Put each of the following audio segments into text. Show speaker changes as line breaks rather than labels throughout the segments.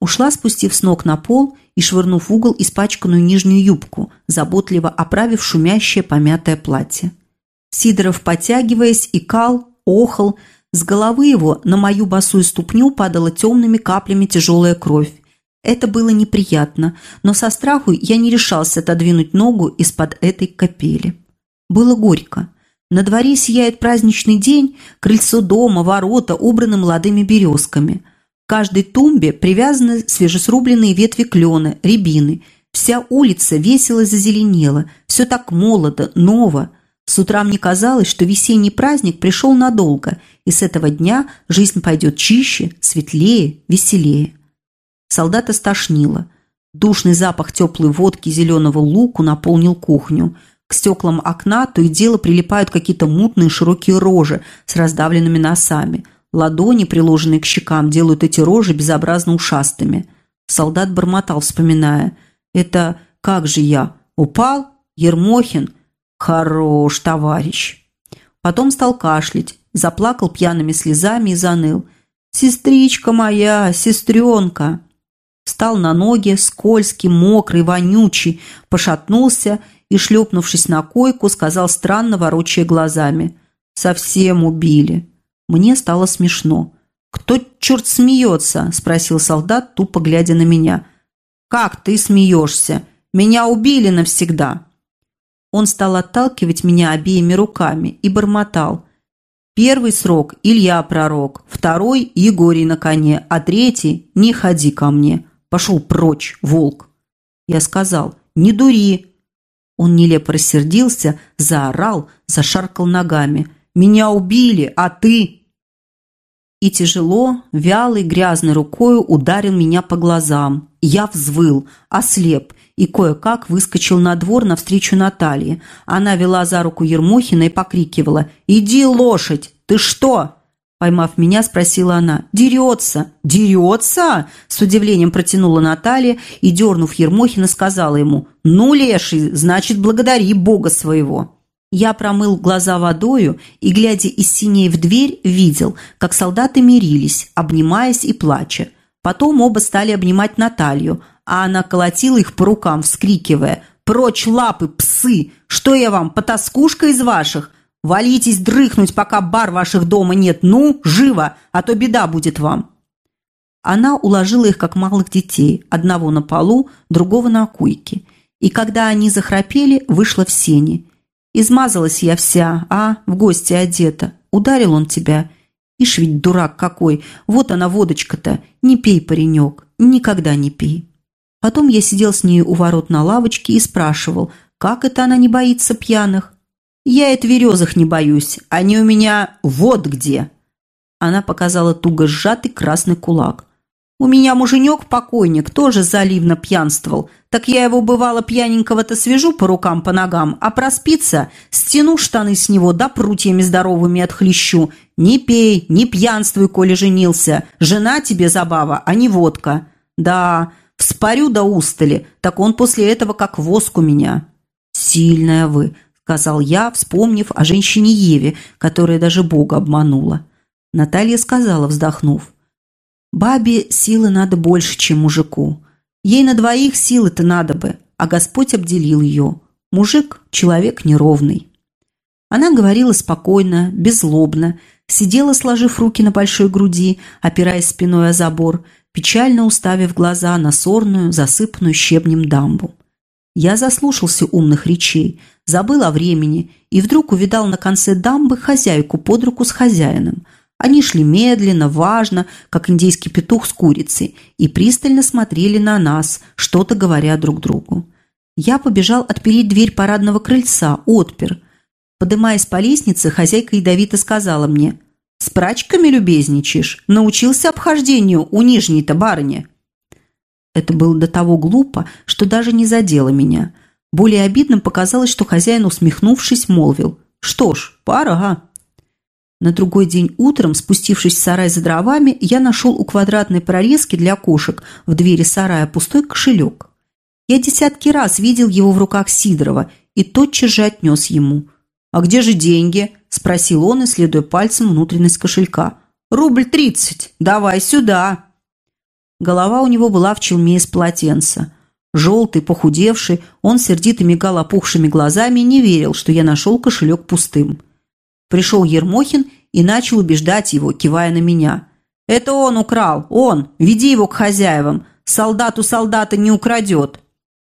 Ушла, спустив с ног на пол и швырнув в угол испачканную нижнюю юбку, заботливо оправив шумящее помятое платье. Сидоров, потягиваясь, икал, охал. С головы его на мою босую ступню падала темными каплями тяжелая кровь. Это было неприятно, но со страху я не решался отодвинуть ногу из-под этой капели. Было горько. На дворе сияет праздничный день, крыльцо дома, ворота убраны молодыми березками. Каждой тумбе привязаны свежесрубленные ветви клена, рябины. Вся улица весело зазеленела, все так молодо, ново. С утра мне казалось, что весенний праздник пришел надолго, и с этого дня жизнь пойдет чище, светлее, веселее. Солдата стошнило. Душный запах теплой водки и зеленого луку наполнил кухню. К стеклам окна то и дело прилипают какие-то мутные широкие рожи с раздавленными носами. Ладони, приложенные к щекам, делают эти рожи безобразно ушастыми. Солдат бормотал, вспоминая. «Это как же я? Упал? Ермохин? Хорош, товарищ!» Потом стал кашлять, заплакал пьяными слезами и заныл. «Сестричка моя, сестренка!» Встал на ноги, скользкий, мокрый, вонючий, пошатнулся и, шлепнувшись на койку, сказал странно, ворочая глазами. «Совсем убили». Мне стало смешно. «Кто, черт, смеется?» – спросил солдат, тупо глядя на меня. «Как ты смеешься? Меня убили навсегда!» Он стал отталкивать меня обеими руками и бормотал. Первый срок – Илья пророк, второй – Егорий на коне, а третий – не ходи ко мне. Пошел прочь, волк. Я сказал, не дури. Он нелепо рассердился, заорал, зашаркал ногами. Меня убили, а ты... И тяжело, вялой, грязной рукою ударил меня по глазам. Я взвыл, ослеп и кое-как выскочил на двор навстречу Наталье. Она вела за руку Ермохина и покрикивала «Иди, лошадь! Ты что?» Поймав меня, спросила она. «Дерется!» «Дерется?» С удивлением протянула Наталья и, дернув Ермохина, сказала ему. «Ну, леший, значит, благодари Бога своего!» Я промыл глаза водою и, глядя из синей в дверь, видел, как солдаты мирились, обнимаясь и плача. Потом оба стали обнимать Наталью, а она колотила их по рукам, вскрикивая «Прочь лапы, псы! Что я вам, потаскушка из ваших? Валитесь дрыхнуть, пока бар ваших дома нет. Ну, живо, а то беда будет вам». Она уложила их, как малых детей, одного на полу, другого на койке. И когда они захрапели, вышла в сени. Измазалась я вся, а, в гости одета. Ударил он тебя. Ишь ведь дурак какой, вот она водочка-то. Не пей, паренек, никогда не пей. Потом я сидел с ней у ворот на лавочке и спрашивал, как это она не боится пьяных. Я и тверезых не боюсь, они у меня вот где. Она показала туго сжатый красный кулак. У меня муженек-покойник тоже заливно пьянствовал. Так я его, бывало, пьяненького-то свяжу по рукам, по ногам, а проспится, стяну штаны с него, да прутьями здоровыми отхлещу. Не пей, не пьянствуй, коли женился. Жена тебе забава, а не водка. Да, вспорю до устали, так он после этого как воск у меня. Сильная вы, сказал я, вспомнив о женщине Еве, которая даже Бога обманула. Наталья сказала, вздохнув. «Бабе силы надо больше, чем мужику. Ей на двоих силы-то надо бы, а Господь обделил ее. Мужик – человек неровный». Она говорила спокойно, беззлобно, сидела, сложив руки на большой груди, опираясь спиной о забор, печально уставив глаза на сорную, засыпанную щебнем дамбу. Я заслушался умных речей, забыл о времени и вдруг увидал на конце дамбы хозяйку под руку с хозяином. Они шли медленно, важно, как индейский петух с курицей, и пристально смотрели на нас, что-то говоря друг другу. Я побежал отпереть дверь парадного крыльца, отпер. Подымаясь по лестнице, хозяйка ядовито сказала мне, «С прачками любезничаешь? Научился обхождению у нижней-то барыни?» Это было до того глупо, что даже не задело меня. Более обидным показалось, что хозяин, усмехнувшись, молвил. «Что ж, пара, а?» На другой день утром, спустившись в сарай за дровами, я нашел у квадратной прорезки для кошек в двери сарая пустой кошелек. Я десятки раз видел его в руках Сидорова и тотчас же отнес ему. «А где же деньги?» – спросил он, исследуя пальцем внутренность кошелька. «Рубль тридцать. Давай сюда!» Голова у него была в челме из полотенца. Желтый, похудевший, он сердито мигал опухшими глазами и не верил, что я нашел кошелек пустым. Пришел Ермохин и начал убеждать его, кивая на меня. «Это он украл! Он! Веди его к хозяевам! Солдат у солдата не украдет!»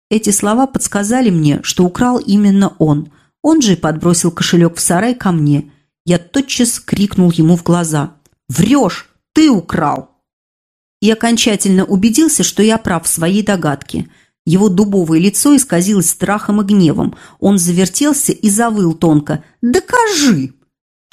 Эти слова подсказали мне, что украл именно он. Он же подбросил кошелек в сарай ко мне. Я тотчас крикнул ему в глаза. «Врешь! Ты украл!» И окончательно убедился, что я прав в своей догадке. Его дубовое лицо исказилось страхом и гневом. Он завертелся и завыл тонко. «Докажи!»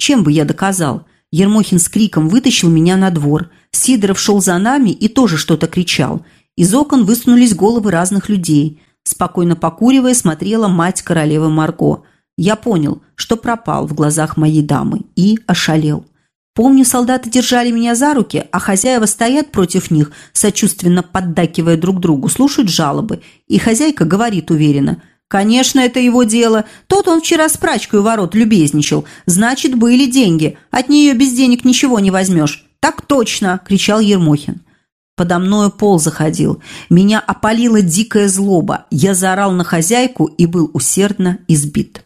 Чем бы я доказал? Ермохин с криком вытащил меня на двор. Сидоров шел за нами и тоже что-то кричал. Из окон высунулись головы разных людей. Спокойно покуривая, смотрела мать королевы Марго. Я понял, что пропал в глазах моей дамы и ошалел. Помню, солдаты держали меня за руки, а хозяева стоят против них, сочувственно поддакивая друг другу, слушают жалобы. И хозяйка говорит уверенно, «Конечно, это его дело. Тот он вчера с прачкой у ворот любезничал. Значит, были деньги. От нее без денег ничего не возьмешь». «Так точно!» – кричал Ермохин. Подо мною пол заходил. Меня опалила дикая злоба. Я заорал на хозяйку и был усердно избит.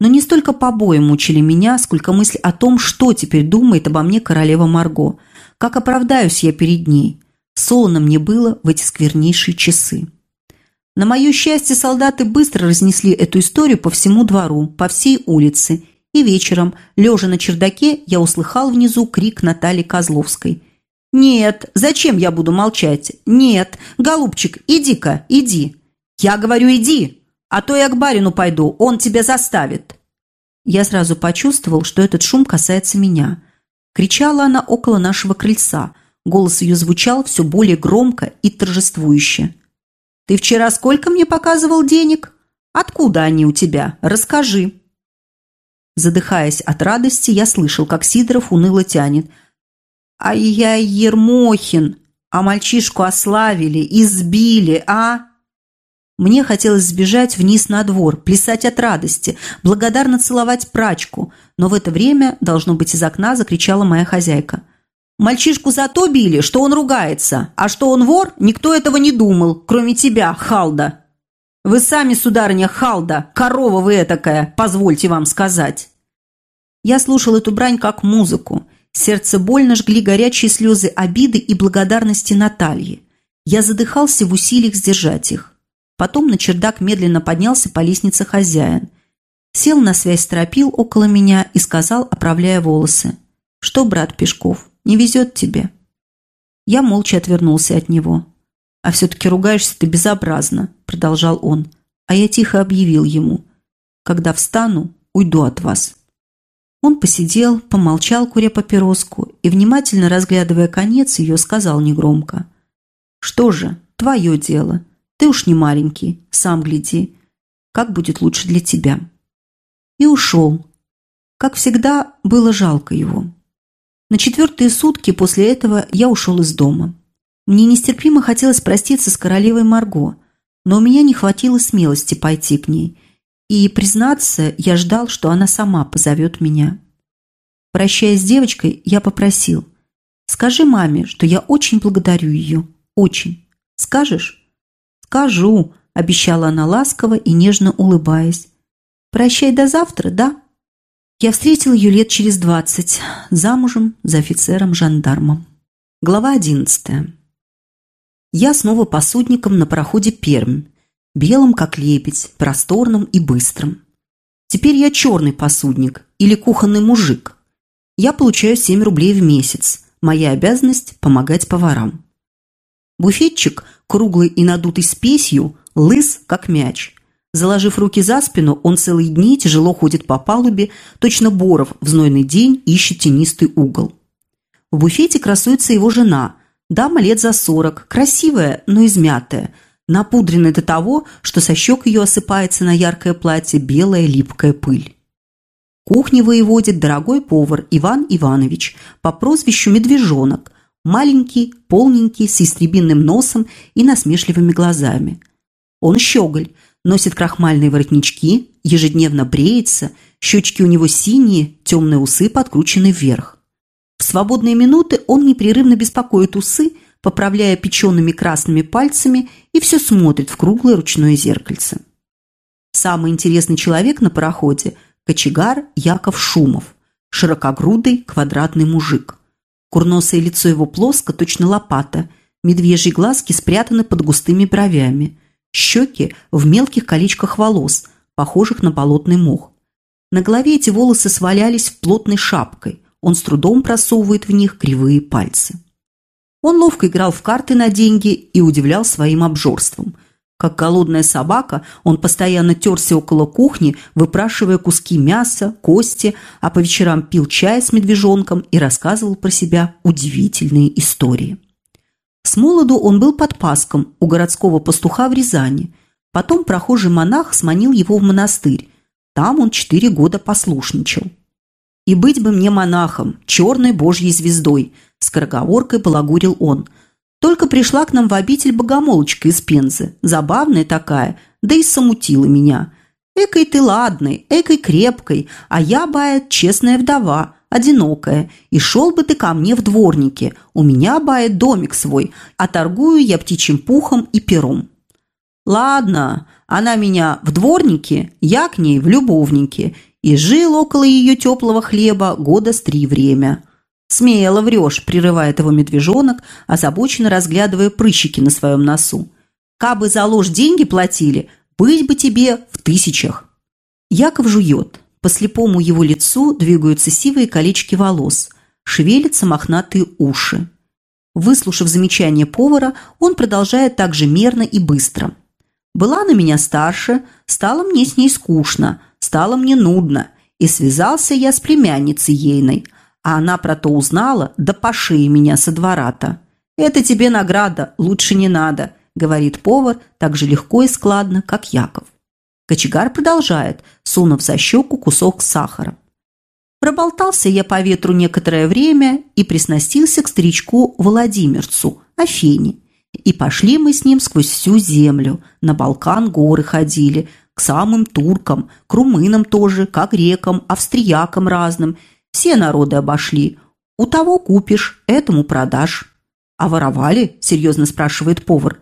Но не столько побои мучили меня, сколько мысль о том, что теперь думает обо мне королева Марго. Как оправдаюсь я перед ней. Солоно мне было в эти сквернейшие часы. На мое счастье, солдаты быстро разнесли эту историю по всему двору, по всей улице. И вечером, лежа на чердаке, я услыхал внизу крик Натальи Козловской. «Нет, зачем я буду молчать? Нет, голубчик, иди-ка, иди. Я говорю, иди, а то я к барину пойду, он тебя заставит». Я сразу почувствовал, что этот шум касается меня. Кричала она около нашего крыльца. Голос ее звучал все более громко и торжествующе. Ты вчера сколько мне показывал денег? Откуда они у тебя? Расскажи». Задыхаясь от радости, я слышал, как Сидоров уныло тянет. «А я Ермохин! А мальчишку ославили, избили, а?» Мне хотелось сбежать вниз на двор, плясать от радости, благодарно целовать прачку, но в это время, должно быть, из окна закричала моя хозяйка. Мальчишку зато били, что он ругается, а что он вор, никто этого не думал, кроме тебя, Халда. Вы сами, сударыня Халда, корова вы этакая, позвольте вам сказать. Я слушал эту брань как музыку. Сердце больно жгли горячие слезы обиды и благодарности Натальи. Я задыхался в усилиях сдержать их. Потом на чердак медленно поднялся по лестнице хозяин. Сел на связь стропил около меня и сказал, оправляя волосы. «Что, брат Пешков, не везет тебе». Я молча отвернулся от него. «А все-таки ругаешься ты безобразно», – продолжал он. А я тихо объявил ему. «Когда встану, уйду от вас». Он посидел, помолчал, куря папироску, и, внимательно разглядывая конец ее, сказал негромко. «Что же, твое дело. Ты уж не маленький, сам гляди. Как будет лучше для тебя?» И ушел. Как всегда, было жалко его. На четвертые сутки после этого я ушел из дома. Мне нестерпимо хотелось проститься с королевой Марго, но у меня не хватило смелости пойти к ней. И, признаться, я ждал, что она сама позовет меня. Прощаясь с девочкой, я попросил. «Скажи маме, что я очень благодарю ее. Очень. Скажешь?» «Скажу», – обещала она ласково и нежно улыбаясь. «Прощай до завтра, да?» Я встретил ее лет через двадцать, замужем за офицером-жандармом. Глава одиннадцатая. Я снова посудником на пароходе «Пермь», белым как лебедь, просторным и быстрым. Теперь я черный посудник или кухонный мужик. Я получаю 7 рублей в месяц. Моя обязанность – помогать поварам. Буфетчик, круглый и надутый спесью, лыс, как мяч – Заложив руки за спину, он целые дни тяжело ходит по палубе, точно Боров в знойный день ищет тенистый угол. В буфете красуется его жена, дама лет за сорок, красивая, но измятая, напудренная до того, что со щек ее осыпается на яркое платье белая липкая пыль. Кухни воеводит дорогой повар Иван Иванович по прозвищу Медвежонок, маленький, полненький, с истребинным носом и насмешливыми глазами. Он щеголь, носит крахмальные воротнички, ежедневно бреется, щечки у него синие, темные усы подкручены вверх. В свободные минуты он непрерывно беспокоит усы, поправляя печеными красными пальцами и все смотрит в круглое ручное зеркальце. Самый интересный человек на пароходе – кочегар Яков Шумов, широкогрудый квадратный мужик. Курносое лицо его плоско, точно лопата, медвежьи глазки спрятаны под густыми бровями, щеки в мелких колечках волос, похожих на болотный мох. На голове эти волосы свалялись плотной шапкой, он с трудом просовывает в них кривые пальцы. Он ловко играл в карты на деньги и удивлял своим обжорством. Как голодная собака, он постоянно терся около кухни, выпрашивая куски мяса, кости, а по вечерам пил чай с медвежонком и рассказывал про себя удивительные истории. С молоду он был подпаском у городского пастуха в Рязани. Потом прохожий монах сманил его в монастырь. Там он четыре года послушничал. «И быть бы мне монахом, черной божьей звездой», – скороговоркой балагурил он – только пришла к нам в обитель богомолочка из Пензы, забавная такая, да и самутила меня. Экой ты ладный, экой крепкой, а я, бает, честная вдова, одинокая, и шел бы ты ко мне в дворнике, у меня, бает, домик свой, а торгую я птичьим пухом и пером. Ладно, она меня в дворнике, я к ней в любовнике, и жил около ее теплого хлеба года с три время. «Смело врешь», – прерывает его медвежонок, озабоченно разглядывая прыщики на своем носу. «Кабы за ложь деньги платили, быть бы тебе в тысячах». Яков жует. По слепому его лицу двигаются сивые колечки волос, шевелятся мохнатые уши. Выслушав замечание повара, он продолжает так же мерно и быстро. «Была на меня старше, стало мне с ней скучно, стало мне нудно, и связался я с племянницей ейной – а она про то узнала, да по шее меня со двора-то. «Это тебе награда, лучше не надо», – говорит повар так же легко и складно, как Яков. Кочегар продолжает, сунув за щеку кусок сахара. Проболтался я по ветру некоторое время и приснастился к старичку Владимирцу, Афине. И пошли мы с ним сквозь всю землю, на Балкан горы ходили, к самым туркам, к румынам тоже, к грекам, австриякам разным – все народы обошли. У того купишь, этому продашь. А воровали? Серьезно спрашивает повар.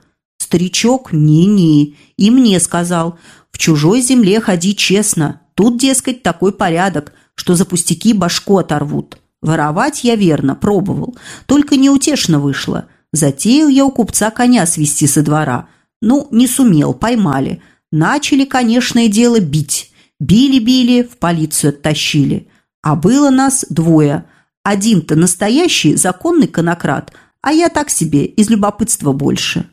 Старичок, не-не, и мне сказал, в чужой земле ходи честно. Тут, дескать, такой порядок, что за пустяки башку оторвут. Воровать я верно пробовал, только неутешно вышло. Затеял я у купца коня свести со двора. Ну, не сумел, поймали. Начали, конечно, дело бить. Били-били, в полицию оттащили. А было нас двое. Один-то настоящий законный конократ, а я так себе, из любопытства больше.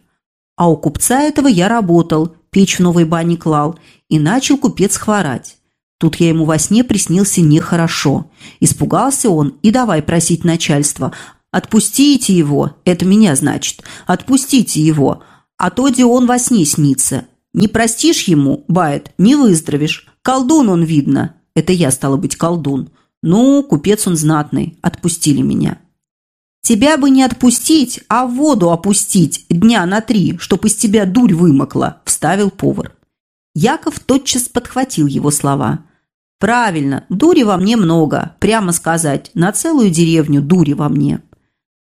А у купца этого я работал, печь в новой бане клал, и начал купец хворать. Тут я ему во сне приснился нехорошо. Испугался он и давай просить начальство. «Отпустите его!» Это меня значит. «Отпустите его!» А то, где он во сне снится. Не простишь ему, бает, не выздоровишь. Колдун он, видно. Это я, стала быть, колдун. Ну, купец он знатный, отпустили меня. Тебя бы не отпустить, а в воду опустить дня на три, чтоб из тебя дурь вымокла, вставил повар. Яков тотчас подхватил его слова. «Правильно, дури во мне много, прямо сказать, на целую деревню дури во мне».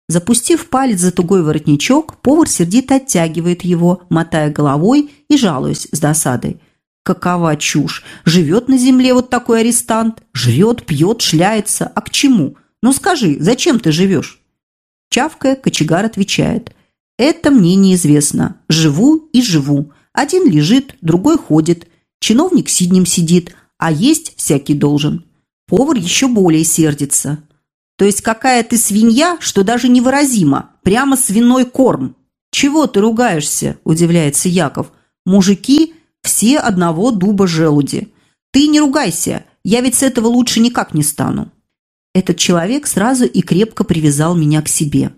Запустив палец за тугой воротничок, повар сердито оттягивает его, мотая головой и жалуясь с досадой – Какова чушь! Живет на земле вот такой арестант. Жрет, пьет, шляется. А к чему? Ну скажи, зачем ты живешь? Чавкая, кочегар отвечает. Это мне неизвестно. Живу и живу. Один лежит, другой ходит. Чиновник сиднем сидит, а есть всякий должен. Повар еще более сердится. То есть какая ты свинья, что даже невыразимо. Прямо свиной корм. Чего ты ругаешься, удивляется Яков. Мужики все одного дуба желуди. Ты не ругайся, я ведь с этого лучше никак не стану. Этот человек сразу и крепко привязал меня к себе.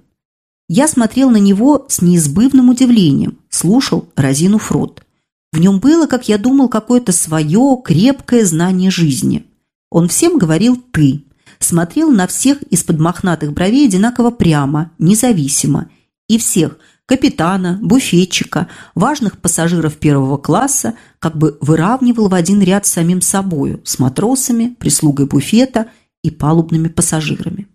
Я смотрел на него с неизбывным удивлением, слушал, разинув рот. В нем было, как я думал, какое-то свое крепкое знание жизни. Он всем говорил «ты», смотрел на всех из-под мохнатых бровей одинаково прямо, независимо, и всех – капитана, буфетчика, важных пассажиров первого класса как бы выравнивал в один ряд с самим собою, с матросами, прислугой буфета и палубными пассажирами.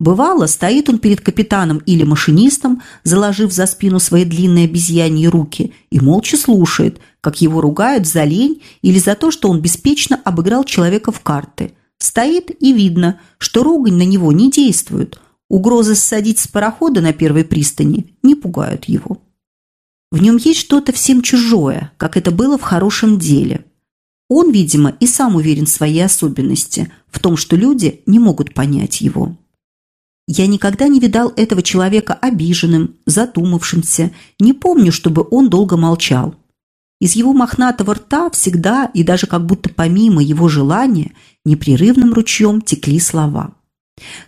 Бывало, стоит он перед капитаном или машинистом, заложив за спину свои длинные обезьяньи руки, и молча слушает, как его ругают за лень или за то, что он беспечно обыграл человека в карты. Стоит и видно, что ругань на него не действует. Угрозы ссадить с парохода на первой пристани не пугают его. В нем есть что-то всем чужое, как это было в хорошем деле. Он, видимо, и сам уверен в своей особенности, в том, что люди не могут понять его. Я никогда не видал этого человека обиженным, задумавшимся, не помню, чтобы он долго молчал. Из его мохнатого рта всегда и даже как будто помимо его желания непрерывным ручьем текли слова.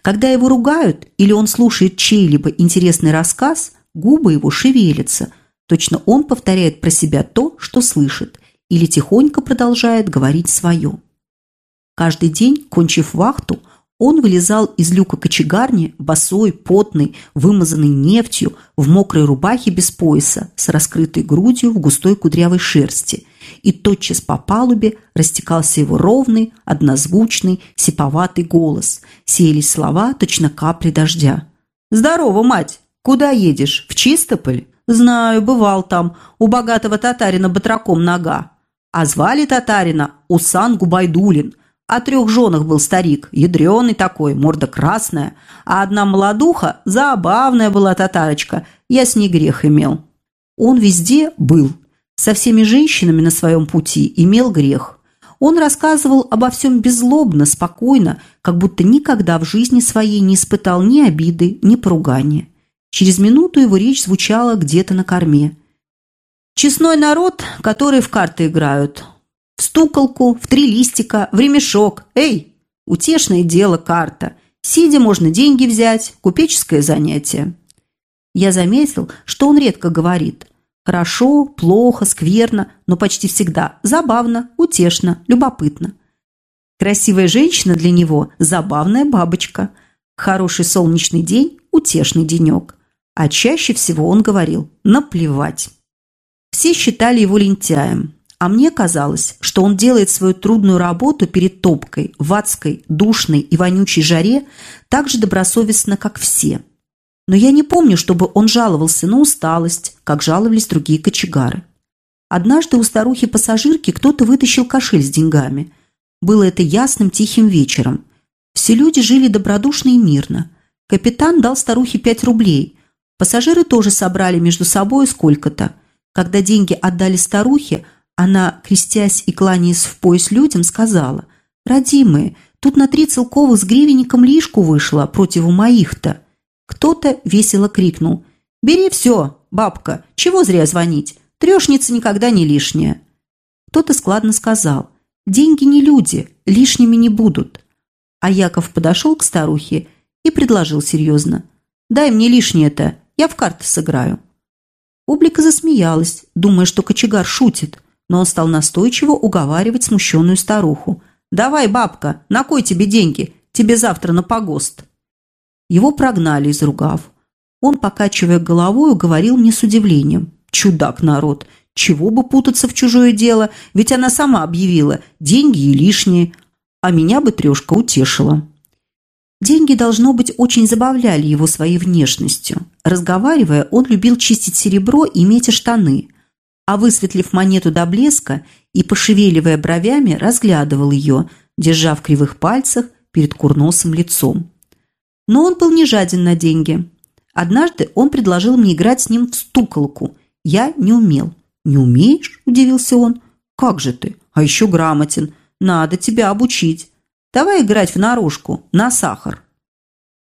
Когда его ругают или он слушает чей-либо интересный рассказ, губы его шевелятся, точно он повторяет про себя то, что слышит, или тихонько продолжает говорить свое. Каждый день, кончив вахту, он вылезал из люка кочегарни, босой, потный, вымазанный нефтью, в мокрой рубахе без пояса, с раскрытой грудью в густой кудрявой шерсти. И тотчас по палубе растекался его ровный, однозвучный, сиповатый голос. Сеялись слова, точно капли дождя. «Здорово, мать! Куда едешь? В Чистополь?» «Знаю, бывал там. У богатого татарина батраком нога. А звали татарина Усан Губайдулин. О трех женах был старик, ядреный такой, морда красная, а одна молодуха, забавная была татарочка, я с ней грех имел. Он везде был, со всеми женщинами на своем пути имел грех. Он рассказывал обо всем беззлобно, спокойно, как будто никогда в жизни своей не испытал ни обиды, ни поругания. Через минуту его речь звучала где-то на корме. «Честной народ, который в карты играют, в стуколку, в три листика, в ремешок. Эй, утешное дело карта. Сидя можно деньги взять, купеческое занятие. Я заметил, что он редко говорит. Хорошо, плохо, скверно, но почти всегда забавно, утешно, любопытно. Красивая женщина для него – забавная бабочка. Хороший солнечный день – утешный денек. А чаще всего он говорил «наплевать». Все считали его лентяем, а мне казалось, что он делает свою трудную работу перед топкой, в адской, душной и вонючей жаре так же добросовестно, как все. Но я не помню, чтобы он жаловался на усталость, как жаловались другие кочегары. Однажды у старухи-пассажирки кто-то вытащил кошель с деньгами. Было это ясным тихим вечером. Все люди жили добродушно и мирно. Капитан дал старухе пять рублей. Пассажиры тоже собрали между собой сколько-то. Когда деньги отдали старухе, она, крестясь и кланяясь в пояс людям, сказала, «Родимые, тут на три целковых с гривенником лишку вышла против моих-то». Кто-то весело крикнул, «Бери все, бабка, чего зря звонить, трешница никогда не лишняя». Кто-то складно сказал, «Деньги не люди, лишними не будут». А Яков подошел к старухе и предложил серьезно, «Дай мне лишнее-то, я в карты сыграю». Публика засмеялась, думая, что кочегар шутит – но он стал настойчиво уговаривать смущенную старуху. «Давай, бабка, на кой тебе деньги? Тебе завтра на погост». Его прогнали, изругав. Он, покачивая головой, говорил мне с удивлением. «Чудак народ! Чего бы путаться в чужое дело? Ведь она сама объявила, деньги и лишние. А меня бы трешка утешила». Деньги, должно быть, очень забавляли его своей внешностью. Разговаривая, он любил чистить серебро и метя штаны – а высветлив монету до блеска и, пошевеливая бровями, разглядывал ее, держа в кривых пальцах перед курносым лицом. Но он был не жаден на деньги. Однажды он предложил мне играть с ним в стуколку. Я не умел. «Не умеешь?» – удивился он. «Как же ты? А еще грамотен. Надо тебя обучить. Давай играть в наружку, на сахар».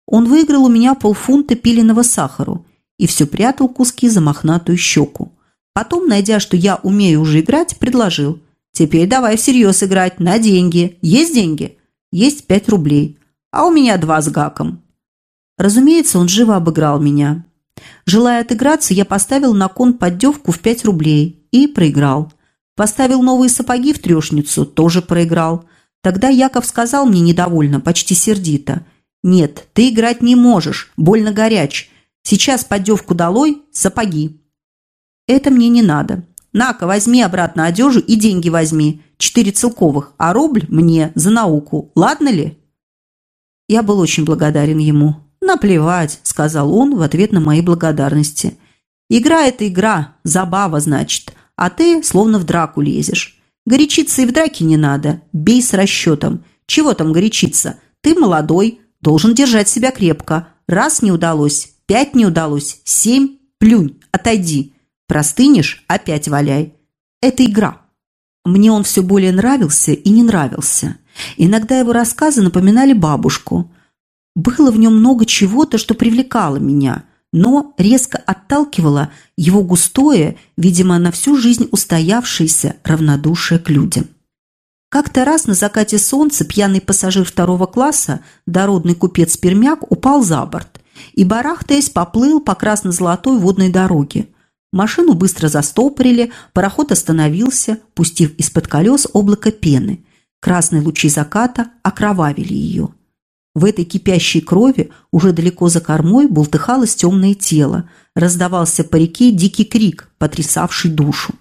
Он выиграл у меня полфунта пиленого сахару и все прятал куски за мохнатую щеку. Потом, найдя, что я умею уже играть, предложил. «Теперь давай всерьез играть, на деньги. Есть деньги?» «Есть пять рублей. А у меня два с гаком». Разумеется, он живо обыграл меня. Желая отыграться, я поставил на кон поддевку в пять рублей и проиграл. Поставил новые сапоги в трешницу, тоже проиграл. Тогда Яков сказал мне недовольно, почти сердито. «Нет, ты играть не можешь, больно горяч. Сейчас поддевку долой, сапоги». Это мне не надо. На-ка, возьми обратно одежу и деньги возьми. Четыре целковых, а рубль мне за науку. Ладно ли? Я был очень благодарен ему. «Наплевать», – сказал он в ответ на мои благодарности. «Игра – это игра, забава, значит, а ты словно в драку лезешь. Горячиться и в драке не надо, бей с расчетом. Чего там горячиться? Ты молодой, должен держать себя крепко. Раз не удалось, пять не удалось, семь – плюнь, отойди. Простынешь – опять валяй. Это игра». Мне он все более нравился и не нравился. Иногда его рассказы напоминали бабушку. Было в нем много чего-то, что привлекало меня, но резко отталкивало его густое, видимо, на всю жизнь устоявшееся равнодушие к людям. Как-то раз на закате солнца пьяный пассажир второго класса, дородный купец Пермяк, упал за борт и, барахтаясь, поплыл по красно-золотой водной дороге. Машину быстро застопорили, пароход остановился, пустив из-под колес облако пены. Красные лучи заката окровавили ее. В этой кипящей крови уже далеко за кормой бултыхалось темное тело. Раздавался по реке дикий крик, потрясавший душу.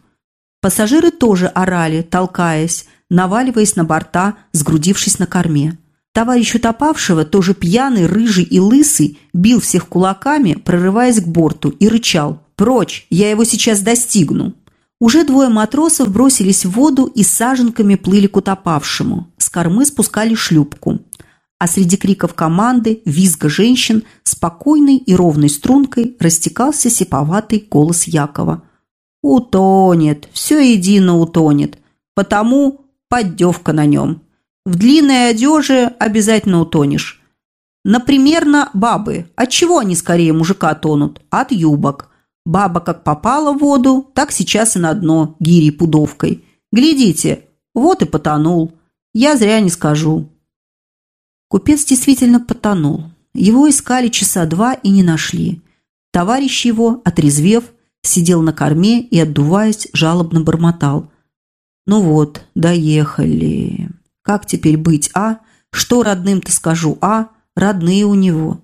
Пассажиры тоже орали, толкаясь, наваливаясь на борта, сгрудившись на корме. Товарищ утопавшего, тоже пьяный, рыжий и лысый, бил всех кулаками, прорываясь к борту, и рычал «Прочь! Я его сейчас достигну!» Уже двое матросов бросились в воду и саженками плыли к утопавшему. С кормы спускали шлюпку. А среди криков команды, визга женщин, спокойной и ровной стрункой растекался сиповатый голос Якова. «Утонет! Все едино утонет! Потому поддевка на нем. В длинной одежде обязательно утонешь. Например, на бабы. От чего они скорее мужика тонут? От юбок. Баба как попала в воду, так сейчас и на дно гири пудовкой. Глядите, вот и потонул. Я зря не скажу. Купец действительно потонул. Его искали часа два и не нашли. Товарищ его, отрезвев, сидел на корме и, отдуваясь, жалобно бормотал. «Ну вот, доехали. Как теперь быть, а? Что родным-то скажу, а? Родные у него.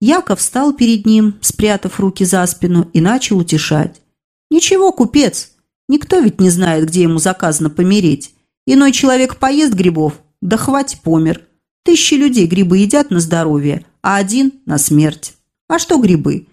Яков встал перед ним, спрятав руки за спину, и начал утешать. «Ничего, купец, никто ведь не знает, где ему заказано помереть. Иной человек поест грибов, да хватит помер. Тысячи людей грибы едят на здоровье, а один – на смерть. А что грибы?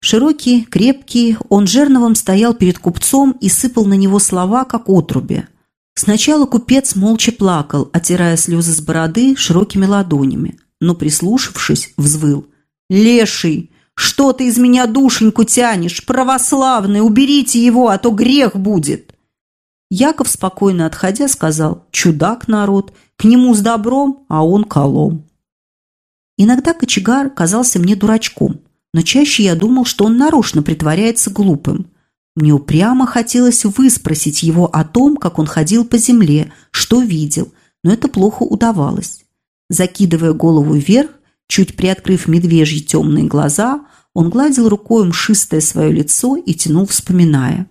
Широкий, крепкий, он жерновом стоял перед купцом и сыпал на него слова, как отруби. Сначала купец молча плакал, отирая слезы с бороды широкими ладонями, но, прислушавшись, взвыл – «Леший, что ты из меня душеньку тянешь? Православный, уберите его, а то грех будет!» Яков, спокойно отходя, сказал, «Чудак народ, к нему с добром, а он колом». Иногда кочегар казался мне дурачком, но чаще я думал, что он нарочно притворяется глупым. Мне упрямо хотелось выспросить его о том, как он ходил по земле, что видел, но это плохо удавалось. Закидывая голову вверх, Чуть приоткрыв медвежьи темные глаза, он гладил рукой мшистое свое лицо и тянул, вспоминая.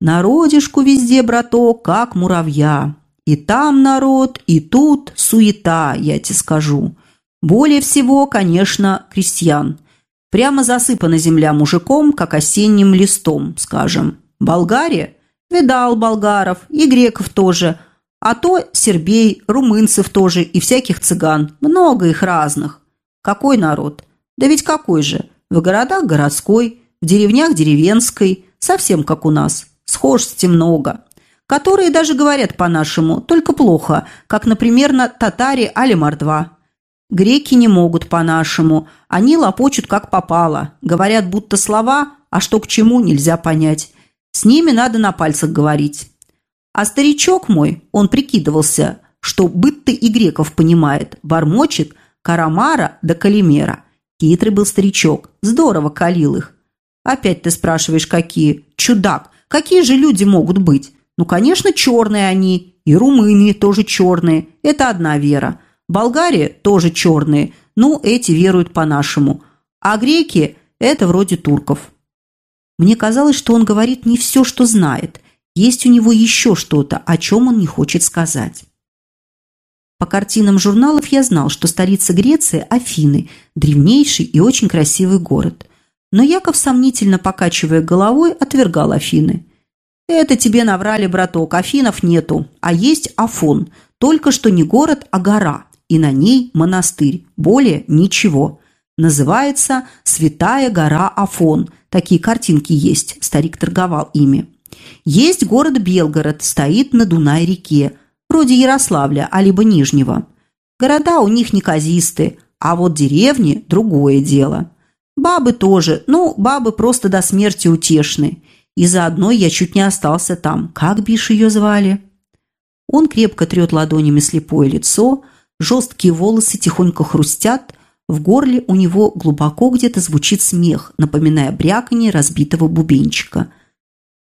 «Народишку везде, браток, как муравья. И там народ, и тут суета, я тебе скажу. Более всего, конечно, крестьян. Прямо засыпана земля мужиком, как осенним листом, скажем. Болгария? Видал болгаров, и греков тоже – а то сербей, румынцев тоже и всяких цыган. Много их разных. Какой народ? Да ведь какой же? В городах городской, в деревнях деревенской. Совсем как у нас. Схожести много. Которые даже говорят по-нашему, только плохо, как, например, на татаре али мордва. Греки не могут по-нашему. Они лопочут как попало. Говорят будто слова, а что к чему нельзя понять. С ними надо на пальцах говорить. А старичок мой, он прикидывался, что быт-то и греков понимает, бормочет Карамара да Калимера. Хитрый был старичок, здорово калил их. Опять ты спрашиваешь, какие? Чудак, какие же люди могут быть? Ну, конечно, черные они, и румыны тоже черные, это одна вера. Болгария тоже черные, ну, эти веруют по-нашему. А греки – это вроде турков. Мне казалось, что он говорит не все, что знает, есть у него еще что-то, о чем он не хочет сказать. По картинам журналов я знал, что столица Греции – Афины, древнейший и очень красивый город. Но Яков, сомнительно покачивая головой, отвергал Афины. «Это тебе наврали, браток, Афинов нету, а есть Афон, только что не город, а гора, и на ней монастырь, более ничего. Называется «Святая гора Афон». Такие картинки есть, старик торговал ими. Есть город Белгород, стоит на Дунай-реке, вроде Ярославля, а либо Нижнего. Города у них неказистые, а вот деревни – другое дело. Бабы тоже, ну, бабы просто до смерти утешны. И заодно я чуть не остался там. Как бишь ее звали? Он крепко трет ладонями слепое лицо, жесткие волосы тихонько хрустят, в горле у него глубоко где-то звучит смех, напоминая бряканье разбитого бубенчика.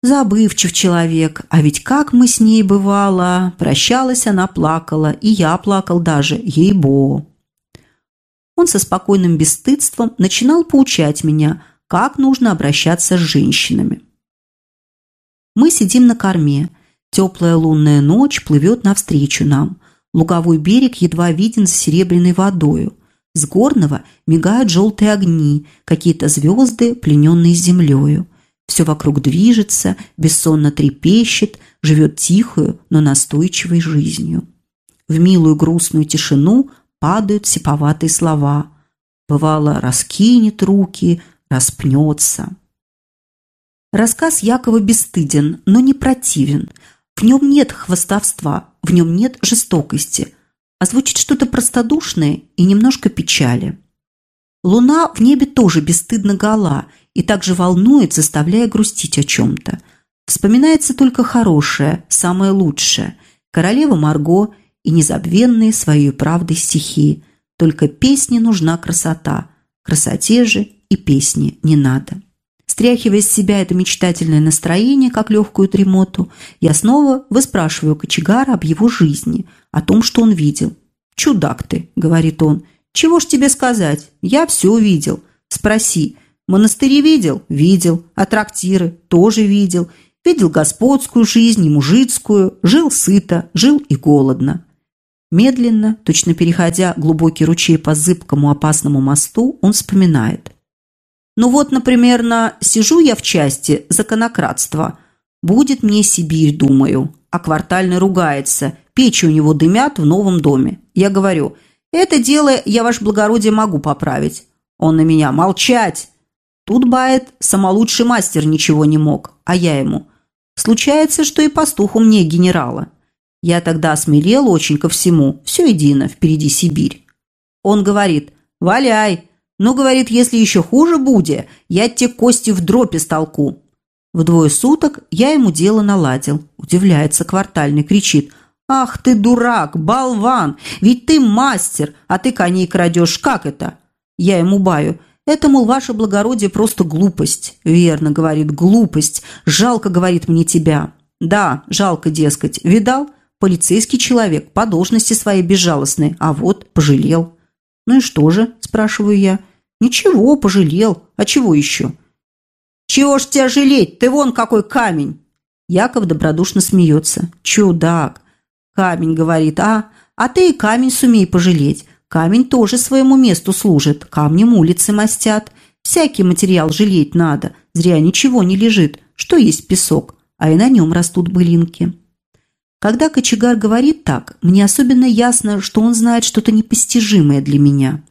Забывчив человек, а ведь как мы с ней бывало. Прощалась она, плакала, и я плакал даже, ей-бо. Он со спокойным бесстыдством начинал поучать меня, как нужно обращаться с женщинами. Мы сидим на корме. Теплая лунная ночь плывет навстречу нам. Луговой берег едва виден с серебряной водою. С горного мигают желтые огни, какие-то звезды, плененные землею. Все вокруг движется, бессонно трепещет, живет тихую, но настойчивой жизнью. В милую грустную тишину падают сиповатые слова. Бывало, раскинет руки, распнется. Рассказ Якова бесстыден, но не противен. В нем нет хвостовства, в нем нет жестокости, а звучит что-то простодушное и немножко печали. Луна в небе тоже бесстыдно гола и также волнует, заставляя грустить о чем-то. Вспоминается только хорошее, самое лучшее. Королева Марго – и незабвенные своей правдой стихи. Только песне нужна красота, красоте же и песни не надо. Стряхивая с себя это мечтательное настроение, как легкую дремоту, я снова выспрашиваю кочегара об его жизни, о том, что он видел. «Чудак ты», — говорит он, — «чего ж тебе сказать? Я все видел. Спроси, монастыри видел? Видел. А трактиры? Тоже видел. Видел господскую жизнь и мужицкую, жил сыто, жил и голодно. Медленно, точно переходя глубокий ручей по зыбкому опасному мосту, он вспоминает. «Ну вот, например, на «сижу я в части законократства. Будет мне Сибирь, думаю». А квартальный ругается. Печи у него дымят в новом доме. Я говорю, это дело я, ваше благородие, могу поправить. Он на меня молчать. Тут, бает, самолучший мастер ничего не мог, а я ему. Случается, что и пастух умнее генерала. Я тогда осмелел очень ко всему. Все едино, впереди Сибирь. Он говорит, валяй. Ну, говорит, если еще хуже будет, я те кости в дропе столку. В двое суток я ему дело наладил. Удивляется квартальный, кричит. «Ах ты дурак, болван! Ведь ты мастер, а ты коней крадешь. Как это?» Я ему баю. «Это, мол, ваше благородие, просто глупость». «Верно, — говорит, — глупость. Жалко, — говорит, — мне тебя». «Да, жалко, дескать. Видал? Полицейский человек, по должности своей безжалостный, а вот пожалел. «Ну и что же?» – спрашиваю я. «Ничего, пожалел. А чего еще?» «Чего ж тебя жалеть? Ты вон какой камень!» Яков добродушно смеется. «Чудак!» Камень говорит, «А, а ты и камень сумей пожалеть. Камень тоже своему месту служит. Камнем улицы мастят. Всякий материал жалеть надо. Зря ничего не лежит. Что есть песок? А и на нем растут былинки». Когда кочегар говорит так, мне особенно ясно, что он знает что-то непостижимое для меня.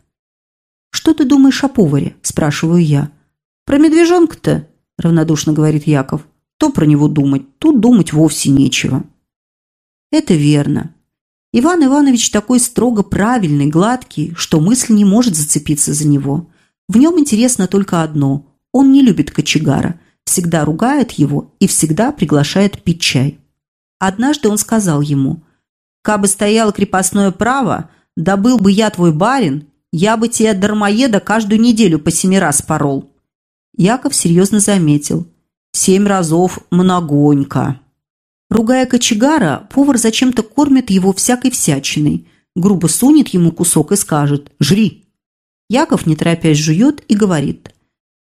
«Что ты думаешь о поваре?» – спрашиваю я. «Про медвежонка-то?» – равнодушно говорит Яков. «То про него думать, тут думать вовсе нечего». Это верно. Иван Иванович такой строго правильный, гладкий, что мысль не может зацепиться за него. В нем интересно только одно – он не любит кочегара, всегда ругает его и всегда приглашает пить чай. Однажды он сказал ему, «Кабы стояло крепостное право, да был бы я твой барин, я бы тебе дармоеда каждую неделю по семи раз порол». Яков серьезно заметил, «Семь разов многонько». Ругая кочегара, повар зачем-то кормит его всякой всячиной, грубо сунет ему кусок и скажет «Жри». Яков, не торопясь, жует и говорит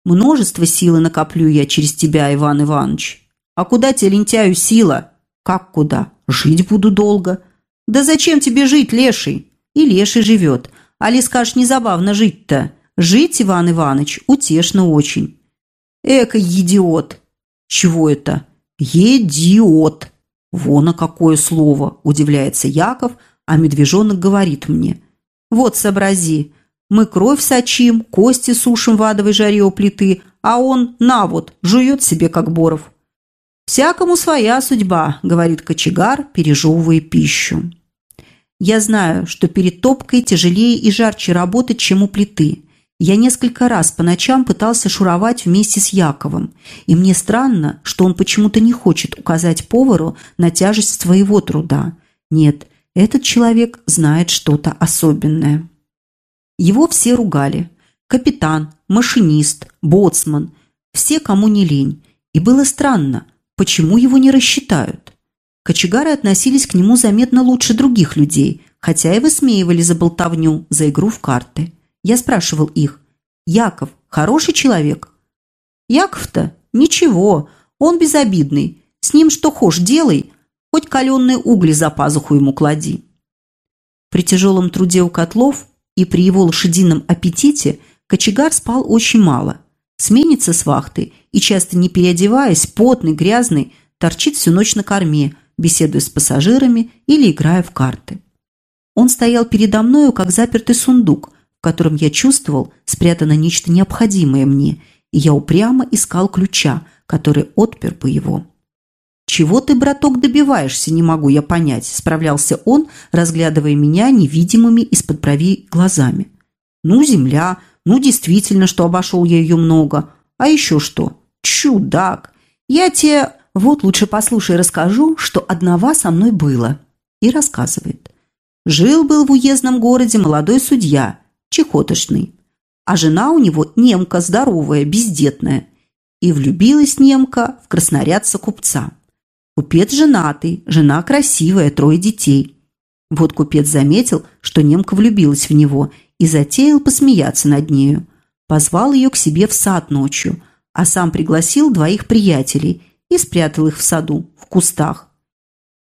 «Множество силы накоплю я через тебя, Иван Иванович. А куда тебе, лентяю, сила? Как куда? Жить буду долго. Да зачем тебе жить, леший? И леший живет. Али скажешь, незабавно жить-то. Жить, Иван Иванович, утешно очень. Эка, идиот. Чего это? Едиот. Вон, а какое слово, удивляется Яков, а медвежонок говорит мне. Вот, сообрази, Мы кровь сочим, кости сушим в адовой жаре у плиты, а он, на вот, жует себе, как Боров. «Всякому своя судьба», — говорит кочегар, пережевывая пищу. Я знаю, что перед топкой тяжелее и жарче работать, чем у плиты. Я несколько раз по ночам пытался шуровать вместе с Яковом, и мне странно, что он почему-то не хочет указать повару на тяжесть своего труда. Нет, этот человек знает что-то особенное. Его все ругали. Капитан, машинист, боцман, все, кому не лень. И было странно, почему его не рассчитают. Кочегары относились к нему заметно лучше других людей, хотя и высмеивали за болтовню, за игру в карты. Я спрашивал их, «Яков хороший человек?» «Яков-то? Ничего, он безобидный. С ним что хошь делай, хоть каленые угли за пазуху ему клади». При тяжелом труде у котлов и при его лошадином аппетите кочегар спал очень мало. Сменится с вахты и, часто не переодеваясь, потный, грязный, торчит всю ночь на корме, беседуя с пассажирами или играя в карты. Он стоял передо мною, как запертый сундук, в котором я чувствовал спрятано нечто необходимое мне, и я упрямо искал ключа, который отпер бы его. «Чего ты, браток, добиваешься, не могу я понять», – справлялся он, разглядывая меня невидимыми из-под бровей глазами. «Ну, земля, ну, действительно, что обошел я ее много. А еще что? Чудак! Я тебе вот лучше послушай, расскажу, что одного со мной было». И рассказывает. Жил-был в уездном городе молодой судья, чехотошный. А жена у него немка здоровая, бездетная. И влюбилась немка в краснорядца купца. Купец женатый, жена красивая, трое детей. Вот купец заметил, что немка влюбилась в него и затеял посмеяться над нею. Позвал ее к себе в сад ночью, а сам пригласил двоих приятелей и спрятал их в саду, в кустах.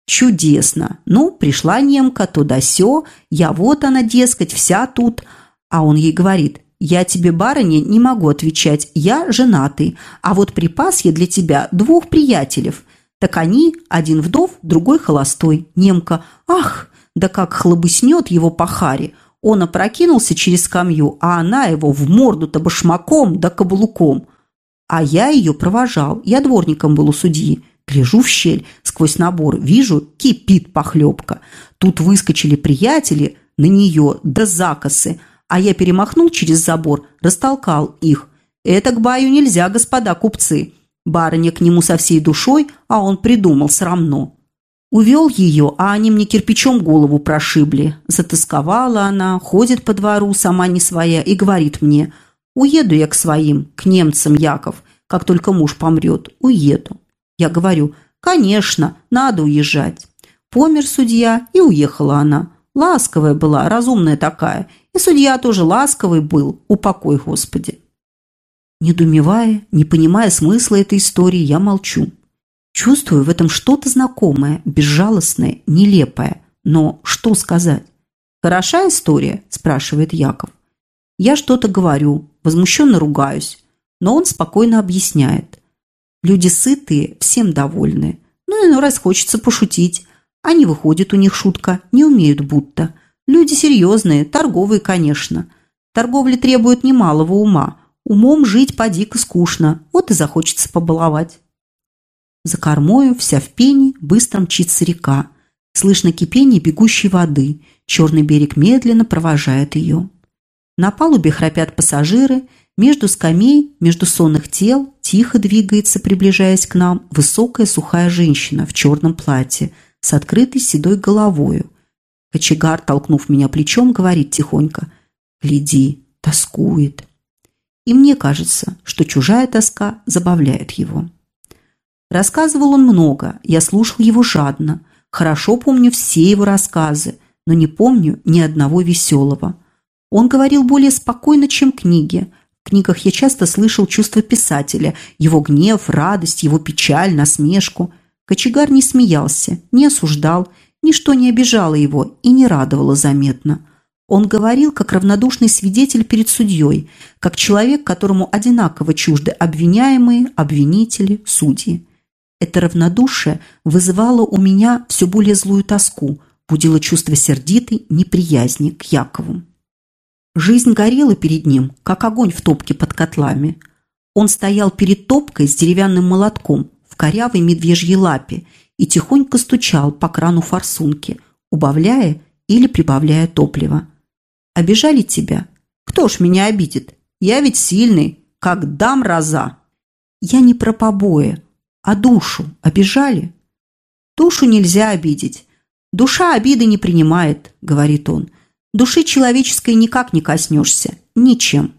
Чудесно! Ну, пришла немка, то да сё, я вот она, дескать, вся тут. А он ей говорит, я тебе, барыня, не могу отвечать, я женатый, а вот припас я для тебя двух приятелей. Так они, один вдов, другой холостой. Немка, ах, да как хлобыснет его по харе. Он опрокинулся через скамью, а она его в морду-то башмаком да каблуком. А я ее провожал. Я дворником был у судьи. Гляжу в щель, сквозь набор, вижу, кипит похлебка. Тут выскочили приятели на нее, да закосы. А я перемахнул через забор, растолкал их. Это к баю нельзя, господа купцы. Барыня к нему со всей душой, а он придумал срамно. Увел ее, а они мне кирпичом голову прошибли. Затасковала она, ходит по двору, сама не своя, и говорит мне – Уеду я к своим, к немцам, Яков, как только муж помрет. Уеду. Я говорю, конечно, надо уезжать. Помер судья, и уехала она. Ласковая была, разумная такая. И судья тоже ласковый был, упокой, Господи. Недумевая, не понимая смысла этой истории, я молчу. Чувствую в этом что-то знакомое, безжалостное, нелепое. Но что сказать? «Хороша история?» – спрашивает Яков. Я что-то говорю, возмущенно ругаюсь, но он спокойно объясняет. Люди сытые, всем довольны. Ну и ну раз хочется пошутить. А не выходит у них шутка, не умеют будто. Люди серьезные, торговые, конечно. Торговля требует немалого ума. Умом жить по-дико скучно, вот и захочется побаловать. За кормою, вся в пене, быстро мчится река. Слышно кипение бегущей воды. Черный берег медленно провожает ее. На палубе храпят пассажиры, между скамей, между сонных тел тихо двигается, приближаясь к нам, высокая сухая женщина в черном платье с открытой седой головою. Кочегар, толкнув меня плечом, говорит тихонько «Гляди, тоскует». И мне кажется, что чужая тоска забавляет его. Рассказывал он много, я слушал его жадно, хорошо помню все его рассказы, но не помню ни одного веселого – он говорил более спокойно, чем книги. В книгах я часто слышал чувства писателя, его гнев, радость, его печаль, насмешку. Кочегар не смеялся, не осуждал, ничто не обижало его и не радовало заметно. Он говорил, как равнодушный свидетель перед судьей, как человек, которому одинаково чужды обвиняемые, обвинители, судьи. Это равнодушие вызывало у меня все более злую тоску, будило чувство сердитой неприязни к Якову. Жизнь горела перед ним, как огонь в топке под котлами. Он стоял перед топкой с деревянным молотком в корявой медвежьей лапе и тихонько стучал по крану форсунки, убавляя или прибавляя топливо. «Обижали тебя? Кто ж меня обидит? Я ведь сильный, как дам раза!» «Я не про побои, а душу обижали?» «Душу нельзя обидеть. Душа обиды не принимает», — говорит он. «Души человеческой никак не коснешься. Ничем».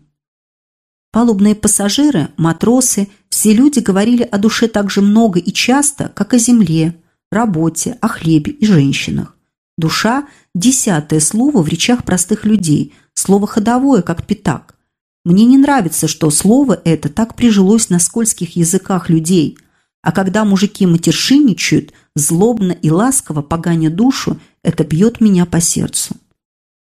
Палубные пассажиры, матросы, все люди говорили о душе так же много и часто, как о земле, работе, о хлебе и женщинах. Душа – десятое слово в речах простых людей, слово ходовое, как пятак. Мне не нравится, что слово это так прижилось на скользких языках людей, а когда мужики матершинничают, злобно и ласково поганя душу, это бьет меня по сердцу.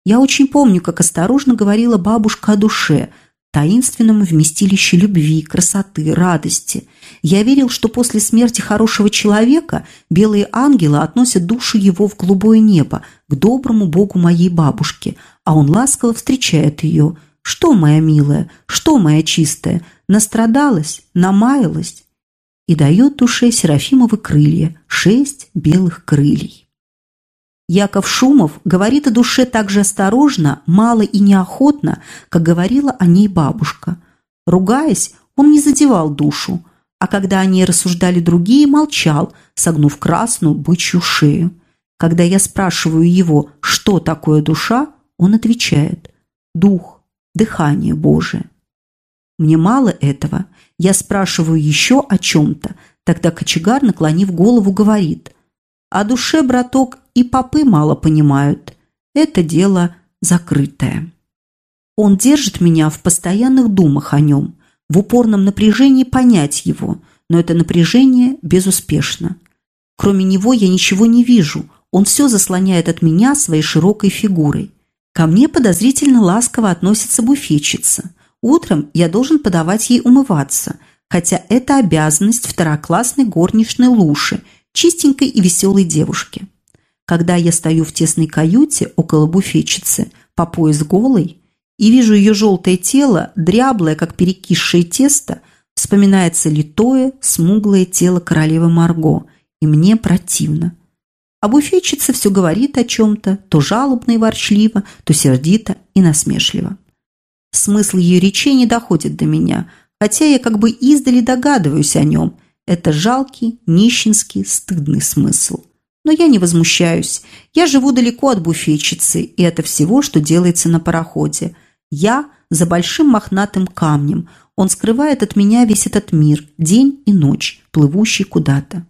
Я очень помню, как осторожно говорила бабушка о душе – таинственном вместилище любви, красоты, радости. Я верил, что после смерти хорошего человека белые ангелы относят душу его в голубое небо, к доброму богу моей бабушки, а он ласково встречает ее. «Что, моя милая? Что, моя чистая? Настрадалась? Намаялась?» И дает душе Серафимовы крылья, шесть белых крыльев. Яков Шумов говорит о душе так же осторожно, мало и неохотно, как говорила о ней бабушка. Ругаясь, он не задевал душу, а когда о ней рассуждали другие, молчал, согнув красную бычью шею. Когда я спрашиваю его, что такое душа, он отвечает «Дух, дыхание Божие». Мне мало этого. Я спрашиваю еще о чем-то. Тогда кочегар, наклонив голову, говорит «О душе, браток, и попы мало понимают. Это дело закрытое. Он держит меня в постоянных думах о нем, в упорном напряжении понять его, но это напряжение безуспешно. Кроме него я ничего не вижу, он все заслоняет от меня своей широкой фигурой. Ко мне подозрительно ласково относится буфетчица. Утром я должен подавать ей умываться, хотя это обязанность второклассной горничной Луши, чистенькой и веселой девушки. Когда я стою в тесной каюте около буфетчицы, по пояс голой, и вижу ее желтое тело, дряблое, как перекисшее тесто, вспоминается литое, смуглое тело королевы Марго, и мне противно. А буфетчица все говорит о чем-то, то жалобно и ворчливо, то сердито и насмешливо. Смысл ее речей не доходит до меня, хотя я как бы издали догадываюсь о нем. Это жалкий, нищенский, стыдный смысл. Но я не возмущаюсь. Я живу далеко от буфетчицы, и это всего, что делается на пароходе. Я за большим мохнатым камнем. Он скрывает от меня весь этот мир, день и ночь, плывущий куда-то.